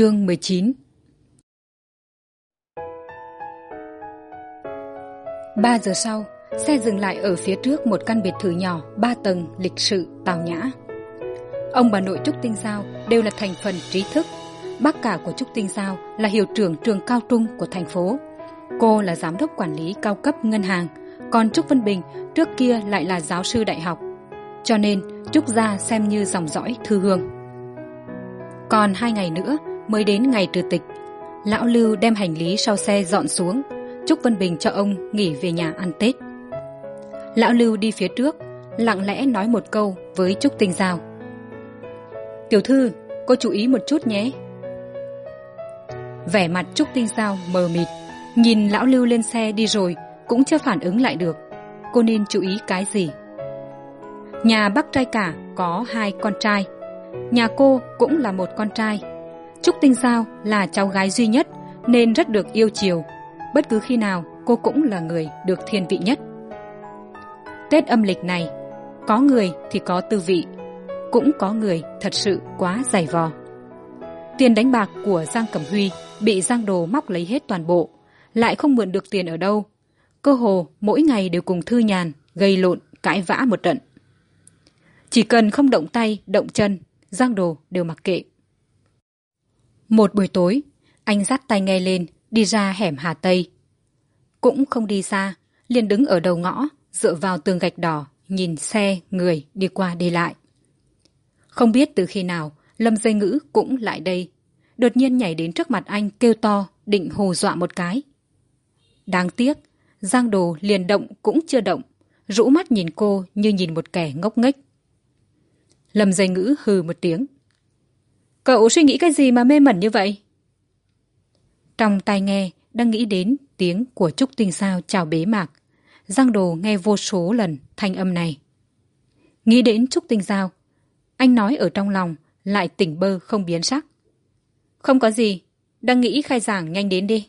chương mười chín. Ba giờ sau, xe dừng lại ở phía trước một căn biệt thự nhỏ, ba tầng, lịch sự, tào nhã. Ông bà nội trúc tinh giao đều là thành phần trí thức. Bác cả của trúc tinh giao là hiệu trưởng trường cao trung của thành phố. Cô là giám đốc quản lý cao cấp ngân hàng, còn trúc vân bình trước kia lại là giáo sư đại học. Cho nên, trúc gia xem như dòng dõi thư hương. Còn hai ngày nữa mới đến ngày trừ tịch. Lão lưu đem hành lý sau xe dọn xuống, chúc vân bình cho ông nghỉ về nhà ăn tết. Lão lưu đi phía trước, lặng lẽ nói một câu với trúc tinh giao. Tiểu thư, cô chú ý một chút nhé. Vẻ mặt trúc tinh giao mờ mịt, nhìn lão lưu lên xe đi rồi cũng chưa phản ứng lại được. Cô nên chú ý cái gì? Nhà bác trai cả có hai con trai, nhà cô cũng là một con trai trúc tinh sao là cháu gái duy nhất nên rất được yêu chiều. Bất cứ khi nào, cô cũng là người được thiên vị nhất. Tết âm lịch này, có người thì có tư vị, cũng có người thật sự quá dày vò. Tiền đánh bạc của giang cẩm huy bị giang đồ móc lấy hết toàn bộ, lại không mượn được tiền ở đâu. Cơ hồ mỗi ngày đều cùng thư nhàn, gây lộn, cãi vã một trận. Chỉ cần không động tay, động chân, giang đồ đều mặc kệ một buổi tối, anh dắt tay nghe lên, đi ra hẻm hà tây. Cũng không đi xa, liền đứng ở đầu ngõ, dựa vào tường gạch đỏ, nhìn xe, người đi qua đi lại. Không biết từ khi nào, lâm dây ngữ cũng lại đây. Đột nhiên nhảy đến trước mặt anh, kêu to, định hù dọa một cái. Đáng tiếc, giang đồ liền động cũng chưa động, rũ mắt nhìn cô như nhìn một kẻ ngốc nghếch. Lâm dây ngữ hừ một tiếng cậu suy nghĩ cái gì mà mê mẩn như vậy? Trong tai nghe đang nghĩ đến tiếng của trúc tinh sao chào bế mạc, giang đồ nghe vô số lần thanh âm này. Nghĩ đến trúc tinh giao anh nói ở trong lòng lại tỉnh bơ không biến sắc. Không có gì, đang nghĩ khai giảng nhanh đến đi.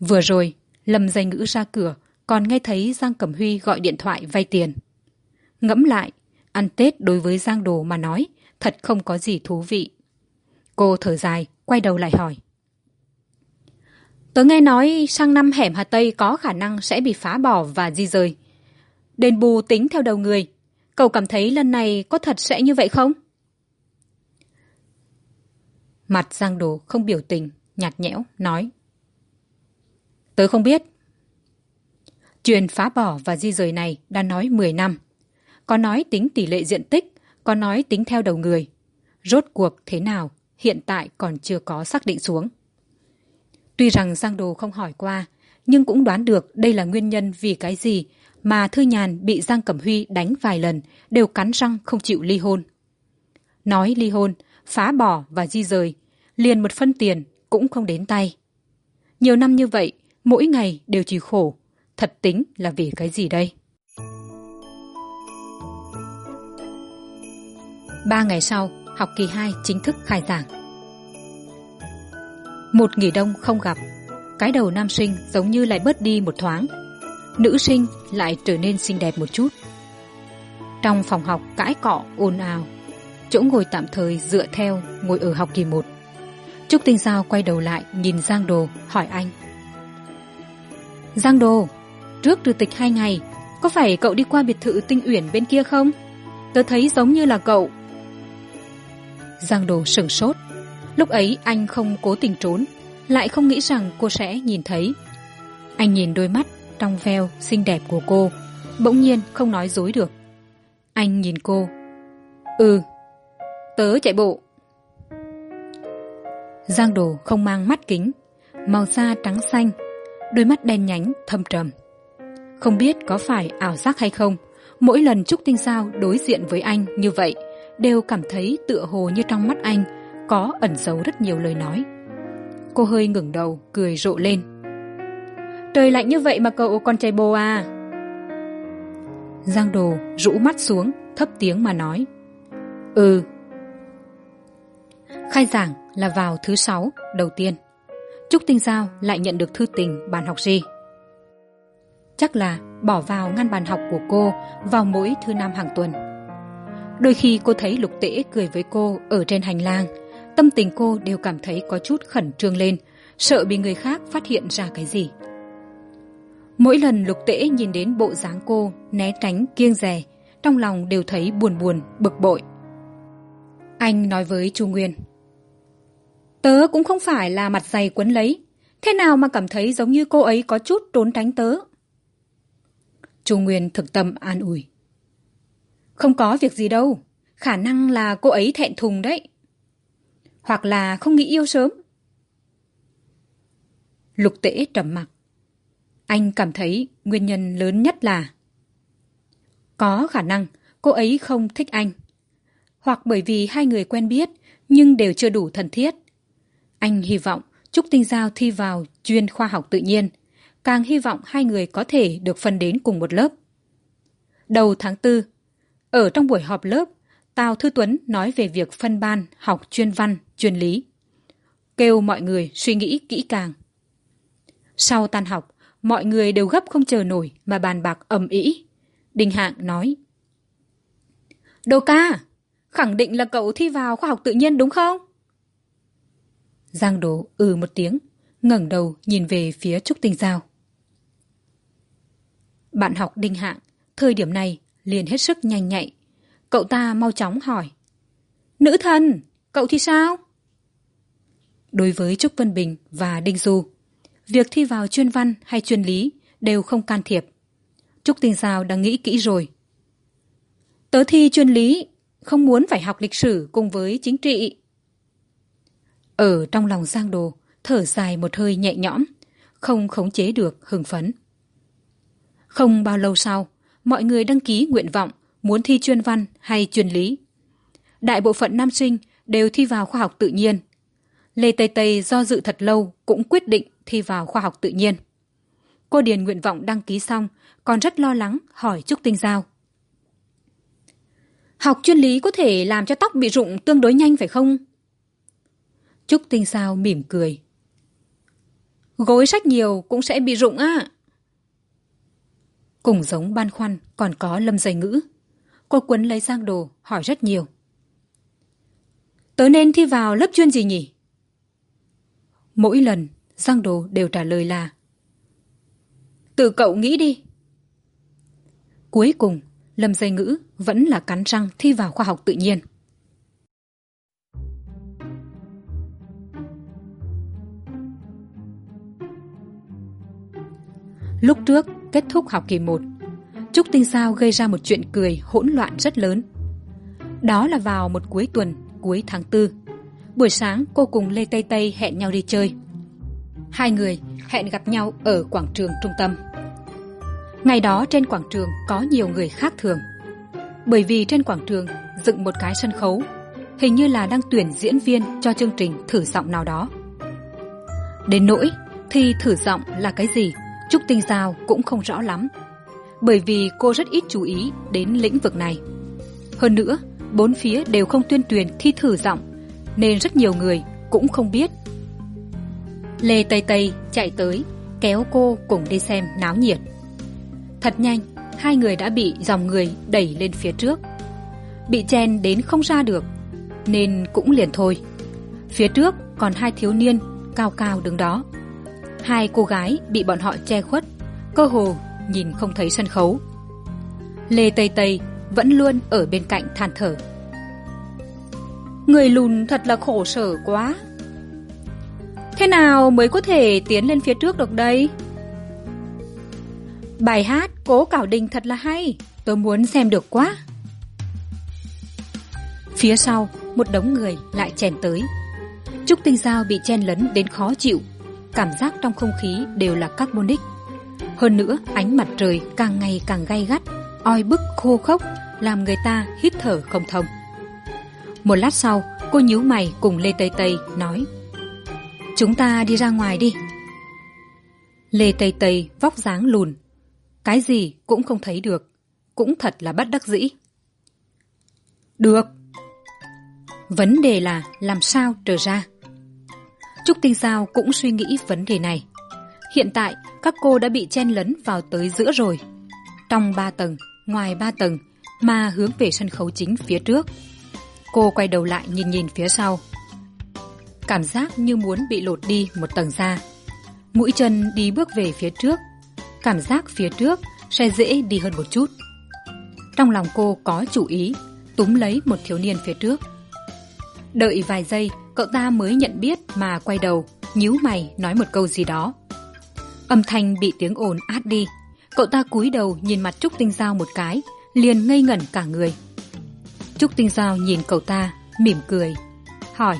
Vừa rồi, lâm dây ngữ ra cửa, còn nghe thấy giang cẩm huy gọi điện thoại vay tiền. Ngẫm lại, ăn tết đối với giang đồ mà nói thật không có gì thú vị. Cô thở dài, quay đầu lại hỏi. Tớ nghe nói sang năm hẻm hà tây có khả năng sẽ bị phá bỏ và di rời. Đền bù tính theo đầu người. Cậu cảm thấy lần này có thật sẽ như vậy không? Mặt giang đồ không biểu tình, nhạt nhẽo, nói. Tớ không biết. Chuyện phá bỏ và di rời này đã nói mười năm. Có nói tính tỷ lệ diện tích có nói tính theo đầu người. Rốt cuộc thế nào, hiện tại còn chưa có xác định xuống. Tuy rằng giang đồ không hỏi qua, nhưng cũng đoán được đây là nguyên nhân vì cái gì mà thư nhàn bị giang cẩm huy đánh vài lần đều cắn răng không chịu ly hôn. Nói ly hôn, phá bỏ và di rời, liền một phân tiền cũng không đến tay. Nhiều năm như vậy, mỗi ngày đều chỉ khổ, thật tính là vì cái gì đây? Ba ngày sau, học kỳ hai chính thức khai giảng. Một nghỉ đông không gặp, cái đầu nam sinh giống như lại bớt đi một thoáng. Nữ sinh lại trở nên xinh đẹp một chút. Trong phòng học cãi cọ, ồn ào, chỗ ngồi tạm thời dựa theo ngồi ở học kỳ một. Trúc tinh giao quay đầu lại nhìn giang đồ, hỏi anh. Giang đồ, trước từ tịch hai ngày, có phải cậu đi qua biệt thự tinh uyển bên kia không? Tớ thấy giống như là cậu giang đồ sửng sốt. Lúc ấy anh không cố tình trốn, lại không nghĩ rằng cô sẽ nhìn thấy. Anh nhìn đôi mắt trong veo xinh đẹp của cô, bỗng nhiên không nói dối được. Anh nhìn cô. Ừ tớ chạy bộ. Giang đồ không mang mắt kính, màu da trắng xanh, đôi mắt đen nhánh, thâm trầm. Không biết có phải ảo giác hay không, mỗi lần trúc tinh sao đối diện với anh như vậy đều cảm thấy tựa hồ như trong mắt anh có ẩn giấu rất nhiều lời nói. Cô hơi ngẩng đầu, cười rộ lên. Trời lạnh như vậy mà cậu còn chạy bồ à? Giang đồ rũ mắt xuống, thấp tiếng mà nói. Ừ. Khai giảng là vào thứ sáu, đầu tiên. Trúc tinh giao lại nhận được thư tình bàn học gì chắc là bỏ vào ngăn bàn học của cô vào mỗi thứ năm hàng tuần đôi khi cô thấy lục tễ cười với cô ở trên hành lang, tâm tình cô đều cảm thấy có chút khẩn trương lên, sợ bị người khác phát hiện ra cái gì. Mỗi lần lục tễ nhìn đến bộ dáng cô né tránh kiêng rè trong lòng đều thấy buồn buồn, bực bội. Anh nói với chu nguyên, tớ cũng không phải là mặt dày quấn lấy, thế nào mà cảm thấy giống như cô ấy có chút trốn tránh tớ? Chu nguyên thực tâm an ủi không có việc gì đâu. Khả năng là cô ấy thẹn thùng đấy. Hoặc là không nghĩ yêu sớm. Lục tễ trầm mặc. Anh cảm thấy nguyên nhân lớn nhất là có khả năng cô ấy không thích anh. Hoặc bởi vì hai người quen biết nhưng đều chưa đủ thân thiết. Anh hy vọng trúc tinh giao thi vào chuyên khoa học tự nhiên. Càng hy vọng hai người có thể được phân đến cùng một lớp. Đầu tháng tư ở trong buổi họp lớp, tào thư tuấn nói về việc phân ban học chuyên văn, chuyên lý. Kêu mọi người suy nghĩ kỹ càng. Sau tan học, mọi người đều gấp không chờ nổi mà bàn bạc ầm ĩ. Đinh hạng nói, đô ca, khẳng định là cậu thi vào khoa học tự nhiên đúng không? Giang đồ ừ một tiếng, ngẩng đầu nhìn về phía trúc tinh giao. Bạn học đinh hạng, thời điểm này liền hết sức nhanh nhạy. Cậu ta mau chóng hỏi, nữ thần, cậu thì sao? Đối với trúc vân bình và đinh du, việc thi vào chuyên văn hay chuyên lý đều không can thiệp. Trúc tinh giao đang nghĩ kỹ rồi. Tớ thi chuyên lý, không muốn phải học lịch sử cùng với chính trị. Ở trong lòng giang đồ, thở dài một hơi nhẹ nhõm, không khống chế được hưng phấn. Không bao lâu sau mọi người đăng ký nguyện vọng, muốn thi chuyên văn hay chuyên lý. Đại bộ phận nam sinh đều thi vào khoa học tự nhiên. Lê tây tây do dự thật lâu cũng quyết định thi vào khoa học tự nhiên. Cô điền nguyện vọng đăng ký xong, còn rất lo lắng hỏi trúc tinh giao. Học chuyên lý có thể làm cho tóc bị rụng tương đối nhanh phải không? Trúc tinh giao mỉm cười. Gối sách nhiều cũng sẽ bị rụng á cùng giống ban khoăn, còn có lâm dày ngữ. Cô quấn lấy giang đồ, hỏi rất nhiều. Tớ nên thi vào lớp chuyên gì nhỉ? Mỗi lần, giang đồ đều trả lời là, tự cậu nghĩ đi. Cuối cùng, lâm dây ngữ vẫn là cắn răng thi vào khoa học tự nhiên. Lúc trước kết thúc học kỳ một. Trúc tinh sao gây ra một chuyện cười hỗn loạn rất lớn. Đó là vào một cuối tuần, cuối tháng tư. Buổi sáng, cô cùng lê tây tây hẹn nhau đi chơi. Hai người hẹn gặp nhau ở quảng trường trung tâm. Ngày đó trên quảng trường có nhiều người khác thường. Bởi vì trên quảng trường dựng một cái sân khấu, hình như là đang tuyển diễn viên cho chương trình thử giọng nào đó. Đến nỗi thì thử giọng là cái gì? Trúc tinh giao cũng không rõ lắm, bởi vì cô rất ít chú ý đến lĩnh vực này. Hơn nữa, bốn phía đều không tuyên truyền thi thử giọng, nên rất nhiều người cũng không biết. Lê tây tây chạy tới, kéo cô cùng đi xem náo nhiệt. Thật nhanh, hai người đã bị dòng người đẩy lên phía trước. Bị chen đến không ra được, nên cũng liền thôi. Phía trước còn hai thiếu niên cao cao đứng đó hai cô gái bị bọn họ che khuất, cơ hồ nhìn không thấy sân khấu. Lê tây tây vẫn luôn ở bên cạnh than thở. Người lùn thật là khổ sở quá. Thế nào mới có thể tiến lên phía trước được đây? Bài hát cố cảo đình thật là hay, tôi muốn xem được quá. Phía sau, một đống người lại chèn tới. Trúc tinh giao bị chen lấn đến khó chịu cảm giác trong không khí đều là carbonic. Hơn nữa, ánh mặt trời càng ngày càng gay gắt, oi bức, khô khốc, làm người ta hít thở không thông. Một lát sau, cô nhíu mày cùng lê tây tây nói, chúng ta đi ra ngoài đi. Lê tây tây vóc dáng lùn. Cái gì cũng không thấy được, cũng thật là bất đắc dĩ. Được. Vấn đề là làm sao trở ra? Trúc tinh giao cũng suy nghĩ vấn đề này. Hiện tại, các cô đã bị chen lấn vào tới giữa rồi. Trong ba tầng, ngoài ba tầng mà hướng về sân khấu chính phía trước. Cô quay đầu lại nhìn nhìn phía sau. Cảm giác như muốn bị lột đi một tầng da mũi chân đi bước về phía trước. Cảm giác phía trước sẽ dễ đi hơn một chút. Trong lòng cô có chủ ý, túm lấy một thiếu niên phía trước. Đợi vài giây cậu ta mới nhận biết mà quay đầu, nhíu mày nói một câu gì đó. Âm thanh bị tiếng ồn át đi. Cậu ta cúi đầu nhìn mặt trúc tinh giao một cái, liền ngây ngẩn cả người. Trúc tinh giao nhìn cậu ta, mỉm cười, hỏi,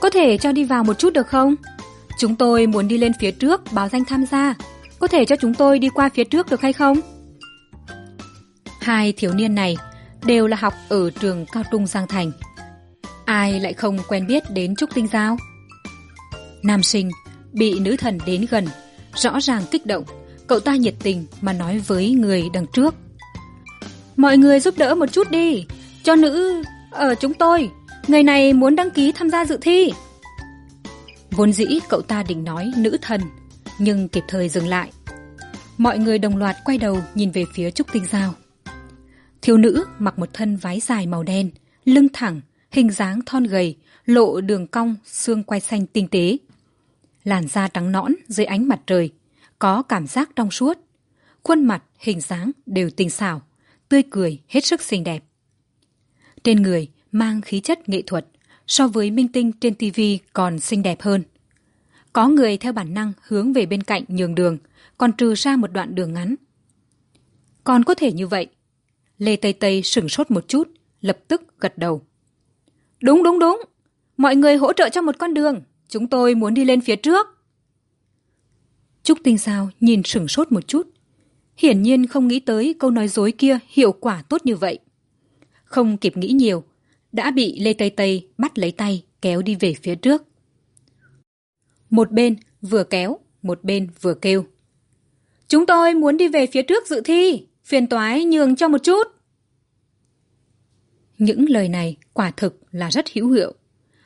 có thể cho đi vào một chút được không? Chúng tôi muốn đi lên phía trước báo danh tham gia. Có thể cho chúng tôi đi qua phía trước được hay không? Hai thiếu niên này đều là học ở trường cao trung giang thành ai lại không quen biết đến trúc tinh giao? Nam sinh, bị nữ thần đến gần, rõ ràng kích động. Cậu ta nhiệt tình mà nói với người đằng trước. Mọi người giúp đỡ một chút đi, cho nữ ở chúng tôi. Người này muốn đăng ký tham gia dự thi. Vốn dĩ cậu ta định nói nữ thần, nhưng kịp thời dừng lại. Mọi người đồng loạt quay đầu nhìn về phía trúc tinh giao. Thiếu nữ mặc một thân váy dài màu đen, lưng thẳng hình dáng thon gầy, lộ đường cong, xương quay xanh tinh tế. Làn da trắng nõn dưới ánh mặt trời, có cảm giác trong suốt. Khuôn mặt, hình dáng đều tinh xảo, tươi cười hết sức xinh đẹp. Trên người mang khí chất nghệ thuật, so với minh tinh trên tv còn xinh đẹp hơn. Có người theo bản năng hướng về bên cạnh nhường đường, còn trừ ra một đoạn đường ngắn. Còn có thể như vậy. Lê tây tây sửng sốt một chút, lập tức gật đầu đúng đúng đúng. Mọi người hỗ trợ cho một con đường. Chúng tôi muốn đi lên phía trước. Trúc tinh sao nhìn sửng sốt một chút. Hiển nhiên không nghĩ tới câu nói dối kia hiệu quả tốt như vậy. Không kịp nghĩ nhiều, đã bị lê tây tây bắt lấy tay, kéo đi về phía trước. Một bên vừa kéo, một bên vừa kêu. Chúng tôi muốn đi về phía trước dự thi, phiền toái nhường cho một chút những lời này quả thực là rất hữu hiệu.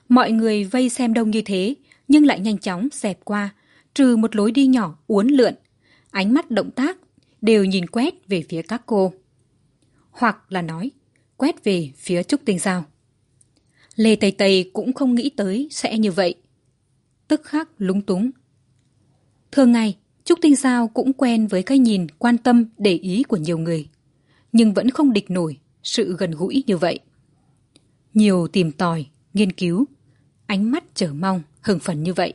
Mọi người vây xem đông như thế, nhưng lại nhanh chóng xẹp qua, trừ một lối đi nhỏ uốn lượn. Ánh mắt động tác đều nhìn quét về phía các cô. Hoặc là nói, quét về phía trúc tinh giao lê tây tây cũng không nghĩ tới sẽ như vậy. Tức khắc lúng túng. Thường ngày, trúc tinh giao cũng quen với cái nhìn quan tâm, để ý của nhiều người, nhưng vẫn không địch nổi sự gần gũi như vậy. Nhiều tìm tòi, nghiên cứu, ánh mắt chờ mong hừng phần như vậy.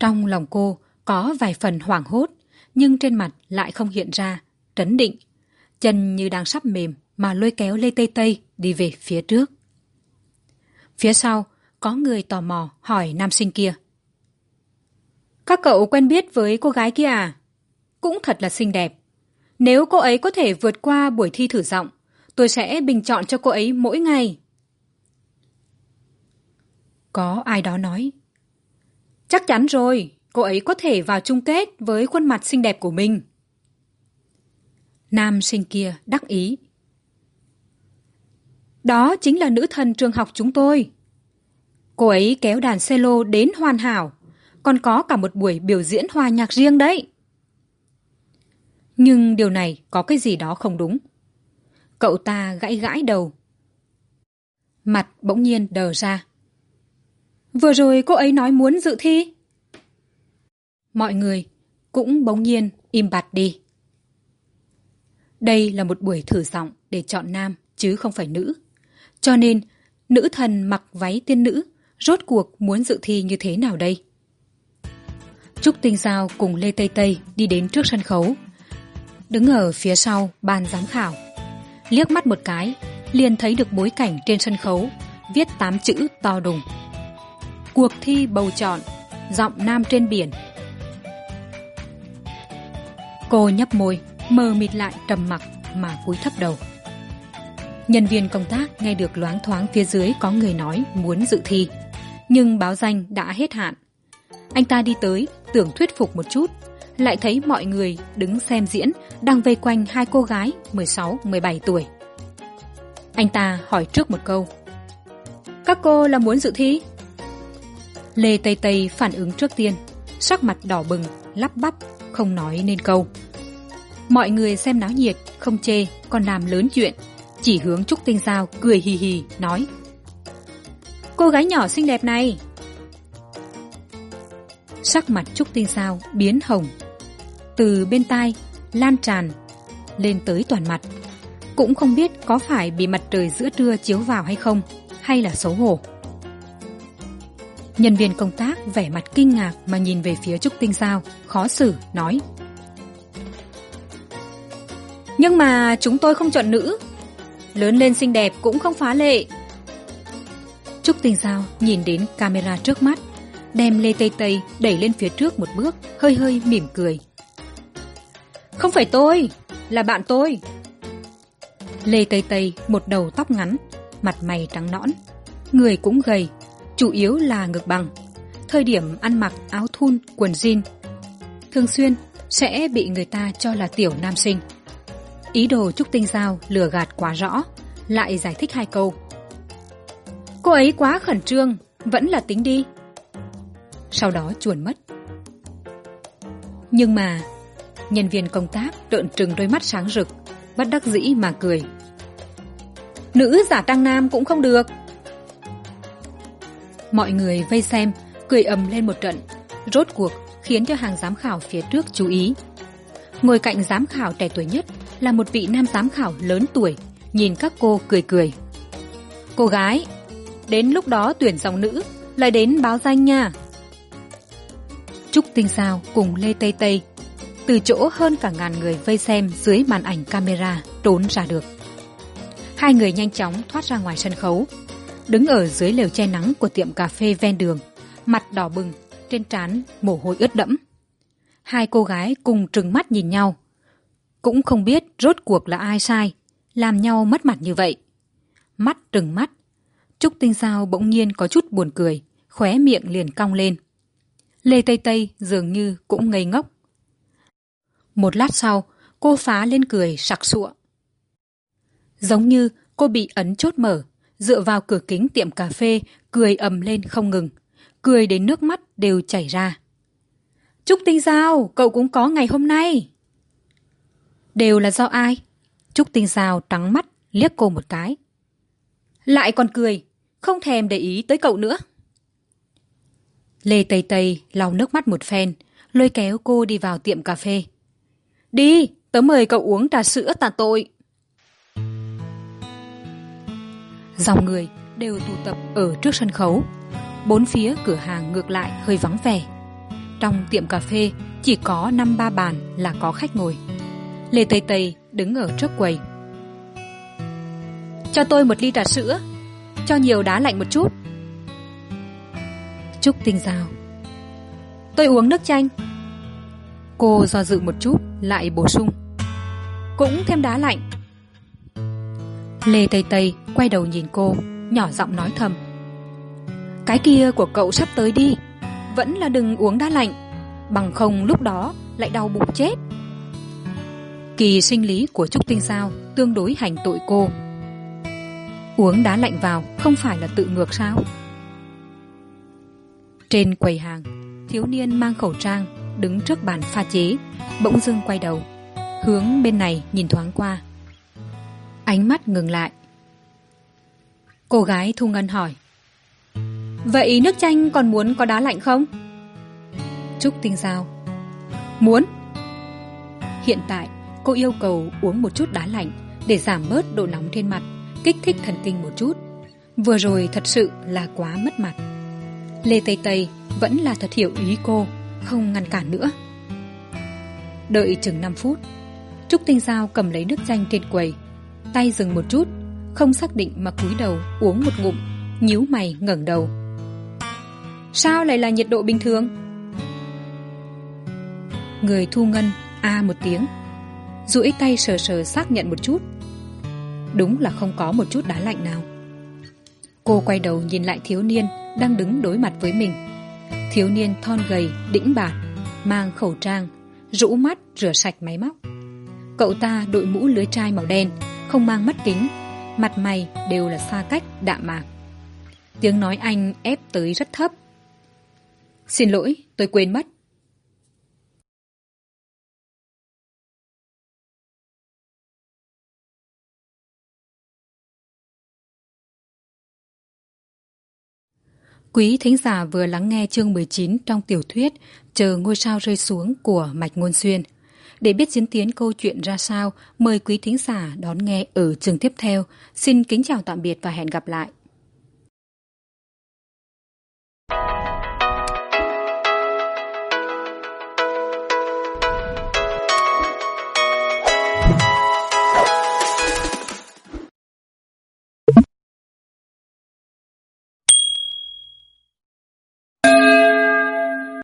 Trong lòng cô có vài phần hoảng hốt, nhưng trên mặt lại không hiện ra trấn định, chân như đang sắp mềm mà lôi kéo lê tây tây đi về phía trước. Phía sau, có người tò mò hỏi nam sinh kia. Các cậu quen biết với cô gái kia à? Cũng thật là xinh đẹp nếu cô ấy có thể vượt qua buổi thi thử giọng, tôi sẽ bình chọn cho cô ấy mỗi ngày. Có ai đó nói, chắc chắn rồi, cô ấy có thể vào chung kết với khuôn mặt xinh đẹp của mình. Nam sinh kia đắc ý, đó chính là nữ thần trường học chúng tôi. Cô ấy kéo đàn cello đến hoàn hảo, còn có cả một buổi biểu diễn hòa nhạc riêng đấy nhưng điều này có cái gì đó không đúng. Cậu ta gãi gãi đầu. Mặt bỗng nhiên đờ ra. Vừa rồi cô ấy nói muốn dự thi. Mọi người cũng bỗng nhiên im bặt đi. Đây là một buổi thử giọng để chọn nam chứ không phải nữ. Cho nên, nữ thần mặc váy tiên nữ rốt cuộc muốn dự thi như thế nào đây? Trúc tinh giao cùng lê tây tây đi đến trước sân khấu đứng ở phía sau ban giám khảo. Liếc mắt một cái, liền thấy được bối cảnh trên sân khấu, viết tám chữ to đùng. Cuộc thi bầu chọn, giọng nam trên biển. Cô nhấp môi, mờ mịt lại trầm mặc mà cúi thấp đầu. Nhân viên công tác nghe được loáng thoáng phía dưới có người nói muốn dự thi, nhưng báo danh đã hết hạn. Anh ta đi tới, tưởng thuyết phục một chút lại thấy mọi người đứng xem diễn, đang vây quanh hai cô gái mười sáu, mười bảy tuổi. Anh ta hỏi trước một câu, các cô là muốn dự thi? Lê tây tây phản ứng trước tiên, sắc mặt đỏ bừng, lắp bắp, không nói nên câu. Mọi người xem náo nhiệt, không chê, còn làm lớn chuyện. Chỉ hướng trúc tinh giao cười hì hì, nói, cô gái nhỏ xinh đẹp này. Sắc mặt trúc tinh sao biến hồng từ bên tai lan tràn lên tới toàn mặt. Cũng không biết có phải bị mặt trời giữa trưa chiếu vào hay không, hay là xấu hổ. Nhân viên công tác vẻ mặt kinh ngạc mà nhìn về phía trúc tinh sao khó xử, nói. Nhưng mà chúng tôi không chọn nữ. Lớn lên xinh đẹp cũng không phá lệ. Trúc tinh sao nhìn đến camera trước mắt, đem lê tây tây đẩy lên phía trước một bước, hơi hơi mỉm cười không phải tôi, là bạn tôi. Lê tây tây một đầu tóc ngắn, mặt mày trắng nõn, người cũng gầy, chủ yếu là ngực bằng. Thời điểm ăn mặc áo thun, quần jean, thường xuyên sẽ bị người ta cho là tiểu nam sinh. Ý đồ trúc tinh giao lừa gạt quá rõ, lại giải thích hai câu. Cô ấy quá khẩn trương, vẫn là tính đi. Sau đó chuồn mất. Nhưng mà nhân viên công tác trợn trừng đôi mắt sáng rực, bất đắc dĩ mà cười. Nữ giả trang nam cũng không được. Mọi người vây xem, cười ầm lên một trận, rốt cuộc khiến cho hàng giám khảo phía trước chú ý. Ngồi cạnh giám khảo trẻ tuổi nhất là một vị nam giám khảo lớn tuổi, nhìn các cô cười cười. Cô gái, đến lúc đó tuyển dòng nữ, lại đến báo danh nha. Trúc tinh sao cùng lê tây tây từ chỗ hơn cả ngàn người vây xem dưới màn ảnh camera trốn ra được. Hai người nhanh chóng thoát ra ngoài sân khấu, đứng ở dưới lều che nắng của tiệm cà phê ven đường, mặt đỏ bừng, trên trán mồ hôi ướt đẫm. Hai cô gái cùng trừng mắt nhìn nhau, cũng không biết rốt cuộc là ai sai, làm nhau mất mặt như vậy. Mắt trừng mắt, trúc tinh sao bỗng nhiên có chút buồn cười, khóe miệng liền cong lên. Lê tây tây dường như cũng ngây ngốc một lát sau, cô phá lên cười, sặc sụa. Giống như cô bị ấn chốt mở, dựa vào cửa kính tiệm cà phê, cười ầm lên không ngừng. Cười đến nước mắt đều chảy ra. Trúc tinh giao, cậu cũng có ngày hôm nay. Đều là do ai? Trúc tinh giao trắng mắt, liếc cô một cái. Lại còn cười, không thèm để ý tới cậu nữa. Lê tây tây lau nước mắt một phen, lôi kéo cô đi vào tiệm cà phê đi, tớ mời cậu uống trà sữa tạ tội. Dòng người đều tụ tập ở trước sân khấu. Bốn phía cửa hàng ngược lại hơi vắng vẻ. Trong tiệm cà phê, chỉ có năm ba bàn là có khách ngồi. Lê tây tây đứng ở trước quầy. Cho tôi một ly trà sữa, cho nhiều đá lạnh một chút. Trúc tinh giao. Tôi uống nước chanh. Cô do dự một chút lại bổ sung. Cũng thêm đá lạnh. Lê tây tây quay đầu nhìn cô, nhỏ giọng nói thầm. Cái kia của cậu sắp tới đi, vẫn là đừng uống đá lạnh, bằng không lúc đó lại đau bụng chết. Kỳ sinh lý của trúc tinh sao tương đối hành tội cô. Uống đá lạnh vào không phải là tự ngược sao? Trên quầy hàng, thiếu niên mang khẩu trang đứng trước bàn pha chế. Bỗng dưng quay đầu, hướng bên này nhìn thoáng qua. Ánh mắt ngừng lại. Cô gái thu ngân hỏi, vậy nước chanh còn muốn có đá lạnh không? Trúc tinh giao, muốn. Hiện tại, cô yêu cầu uống một chút đá lạnh để giảm bớt độ nóng trên mặt, kích thích thần kinh một chút. Vừa rồi thật sự là quá mất mặt. Lê tây tây vẫn là thật hiểu ý cô không ngăn cản nữa. Đợi chừng năm phút, trúc tinh giao cầm lấy nước chanh trên quầy, tay dừng một chút, không xác định mà cúi đầu uống một ngụm, nhíu mày ngẩng đầu. Sao lại là nhiệt độ bình thường? Người thu ngân a một tiếng, duỗi tay sờ sờ xác nhận một chút. Đúng là không có một chút đá lạnh nào. Cô quay đầu nhìn lại thiếu niên đang đứng đối mặt với mình thiếu niên thon gầy, đĩnh bạt mang khẩu trang, rũ mắt, rửa sạch máy móc. Cậu ta đội mũ lưới chai màu đen, không mang mắt kính, mặt mày đều là xa cách, đạm mạc. Tiếng nói anh ép tới rất thấp. Xin lỗi, tôi quên mất. Quý thính giả vừa lắng nghe chương 19 trong tiểu thuyết Chờ ngôi sao rơi xuống của Mạch Ngôn Xuyên. Để biết diễn tiến câu chuyện ra sao, mời quý thính giả đón nghe ở chương tiếp theo. Xin kính chào tạm biệt và hẹn gặp lại.